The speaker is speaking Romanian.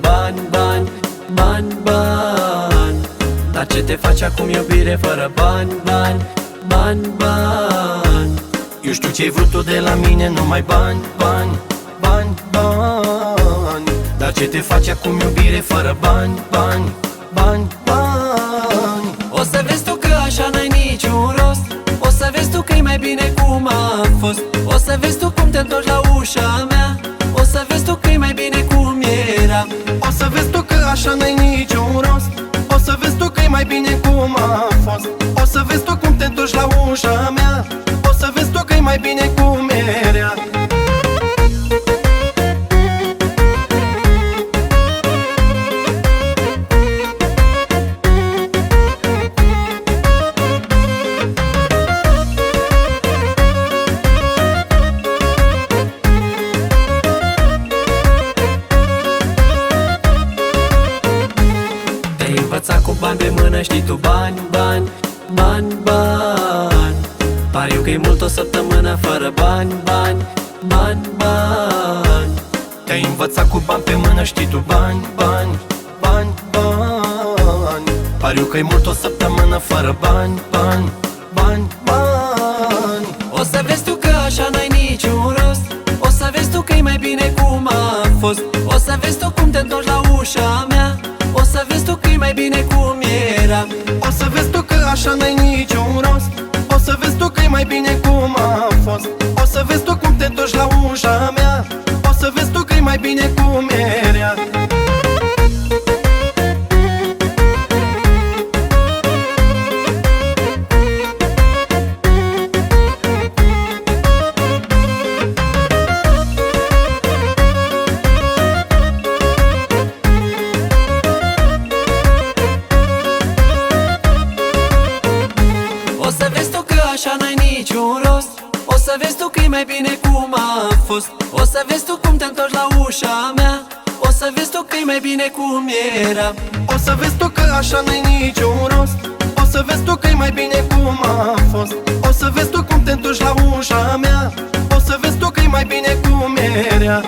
bani, bani, bani, bani. Dar ce te face acum iubire fără bani, bani, bani, bani? Eu știu ce-ai vrut tu de la mine, numai bani, bani, bani, bani. Dar ce te face acum iubire fără bani, bani, bani, bani? O să vezi tu că așa n-ai niciun rost. O să vezi tu că-i mai bine cum a fost. O să vezi tu cum te întorci la ușa mea era O să vezi tu că așa n-ai niciun rost. O să vezi tu că e mai bine cum a fost. O să vezi tu cum te întorci la ușa mea. O să vezi tu că e mai bine cu bani pe mână, știi tu bani, bani, bani, bani. Pariu că e mult o săptămână fără bani, bani, bani, bani. Te-ai învățat cu bani pe mână, știi tu bani, bani, bani, bani. Pariu că e mult o săptămână fără bani, bani, bani, bani. O să vezi tu că așa n-ai niciun rost. O să vezi tu că-i mai bine cum a fost. O să vezi tu cum te întorci la ușa mea mai bine cum era. O să vezi tu că așa n-ai niciun rost. O să vezi tu că e mai bine cum a fost. O să vezi tu cum te întorci la ușa mea. O să vezi tu că e mai bine cum era așa n-ai niciun rost. O să vezi tu că-i mai bine cum a fost. O să vezi tu cum te întorci la ușa mea. O să vezi tu că-i mai bine cum era. O să vezi tu că așa n-ai niciun rost. O să vezi tu că e mai bine cum a fost. O să vezi tu cum te întorci la ușa mea. O să vezi tu că e mai bine cum era